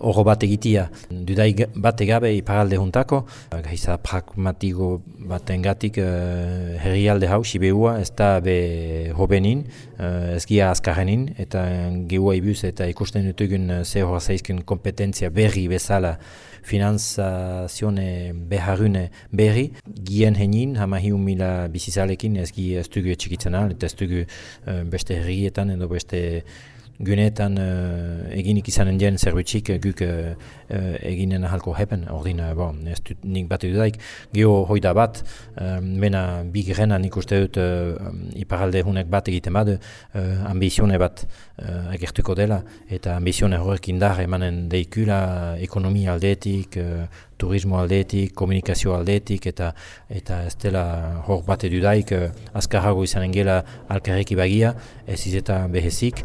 horro bat egitia dudai bat egabe iparalde juntako, gaiza pragmatiko baten gatik uh, herrialde hau, Sibeua, ez da be hobenin, uh, ez gia azkarrenin, eta geua ibuz eta ikusten dutugun ze horra zaizkun kompetentzia berri bezala finanzazione beharune berri, gien henin, hama hiun mila bizizalekin ez gi ez dugu etxikitzen eta ez dugu uh, beste herrietan edo beste gunetan uh, eginik izanen dien zerbitxik uh, guk uh, uh, eginen ahalko hepen, ordin, uh, bon, ez dut nik bat edudaik, geho hoida bat, mena bi gerena nik uste dut uh, iparalde hunek bat egiten badu, uh, ambizione bat uh, agertuko dela, eta ambizione horrek indar emanen deikula ekonomia aldeetik, uh, turismo aldeetik, komunikazio aldeetik, eta eta ez dela hor bat edudaik, uh, azkarrago izanen gela alkarreki bagia, ez izeta behezik,